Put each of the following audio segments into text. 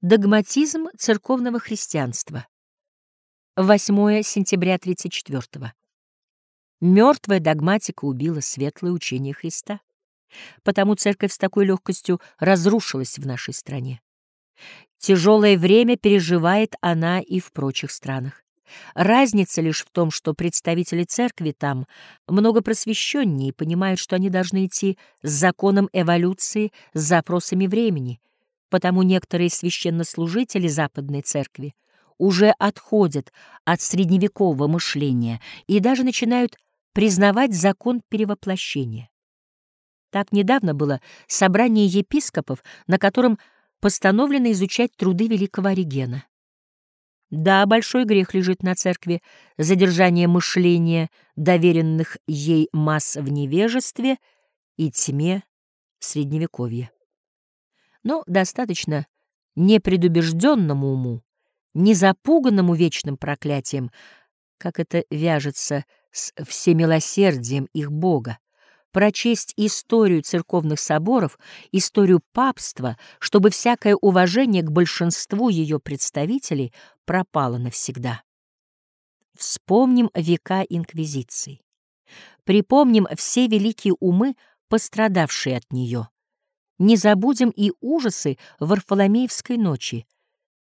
Догматизм церковного христианства. 8 сентября 34 -го. Мертвая догматика убила светлое учение Христа. Потому церковь с такой легкостью разрушилась в нашей стране. Тяжелое время переживает она и в прочих странах. Разница лишь в том, что представители церкви там много просвещеннее и понимают, что они должны идти с законом эволюции, с запросами времени — Потому некоторые священнослужители Западной Церкви уже отходят от средневекового мышления и даже начинают признавать закон перевоплощения. Так недавно было собрание епископов, на котором постановлено изучать труды великого Оригена. Да, большой грех лежит на церкви задержание мышления, доверенных ей масс в невежестве и тьме Средневековья но достаточно непредубежденному уму, не запуганному вечным проклятием, как это вяжется с всемилосердием их Бога, прочесть историю церковных соборов, историю папства, чтобы всякое уважение к большинству ее представителей пропало навсегда. Вспомним века инквизиции. Припомним все великие умы, пострадавшие от нее. Не забудем и ужасы Варфоломеевской ночи.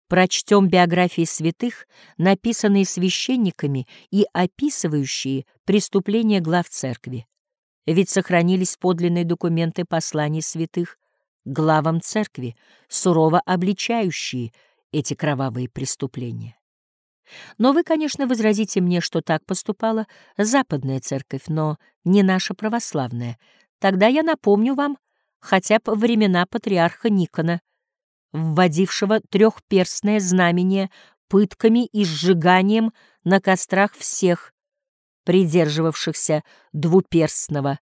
Прочтем биографии святых, написанные священниками и описывающие преступления глав церкви. Ведь сохранились подлинные документы посланий святых главам церкви, сурово обличающие эти кровавые преступления. Но вы, конечно, возразите мне, что так поступала западная церковь, но не наша православная. Тогда я напомню вам, хотя бы времена патриарха Никона, вводившего трехперстное знамение пытками и сжиганием на кострах всех, придерживавшихся двуперстного,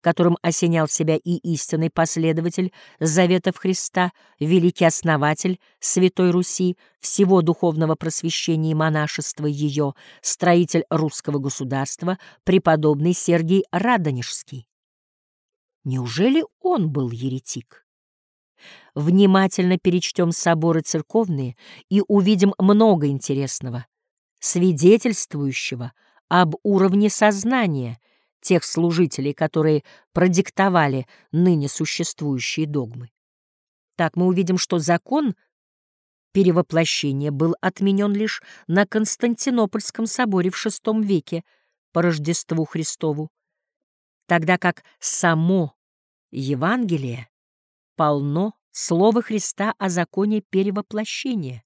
которым осенял себя и истинный последователь заветов Христа, великий основатель Святой Руси, всего духовного просвещения и монашества ее, строитель русского государства, преподобный Сергий Радонежский. Неужели он был еретик? Внимательно перечтем соборы церковные и увидим много интересного, свидетельствующего об уровне сознания тех служителей, которые продиктовали ныне существующие догмы. Так мы увидим, что закон перевоплощения был отменен лишь на Константинопольском соборе в VI веке по Рождеству Христову, тогда как само Евангелие полно слова Христа о законе перевоплощения.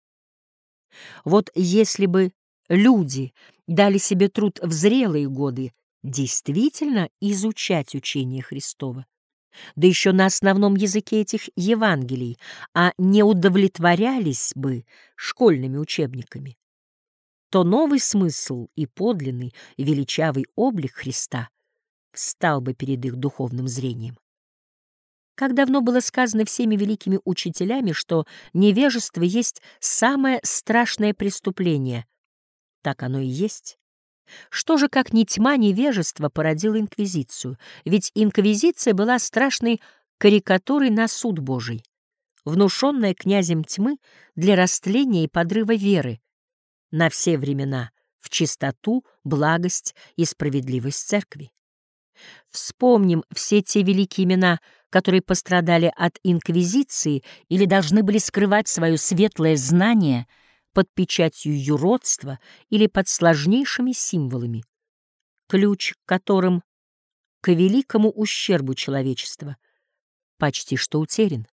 Вот если бы люди дали себе труд в зрелые годы действительно изучать учение Христова, да еще на основном языке этих Евангелий, а не удовлетворялись бы школьными учебниками, то новый смысл и подлинный величавый облик Христа встал бы перед их духовным зрением. Как давно было сказано всеми великими учителями, что невежество есть самое страшное преступление. Так оно и есть. Что же, как ни тьма невежества, породила инквизицию? Ведь инквизиция была страшной карикатурой на суд Божий, внушенная князем тьмы для растления и подрыва веры на все времена в чистоту, благость и справедливость церкви. Вспомним все те великие имена, которые пострадали от инквизиции или должны были скрывать свое светлое знание под печатью юродства или под сложнейшими символами, ключ к которым к великому ущербу человечества почти что утерян.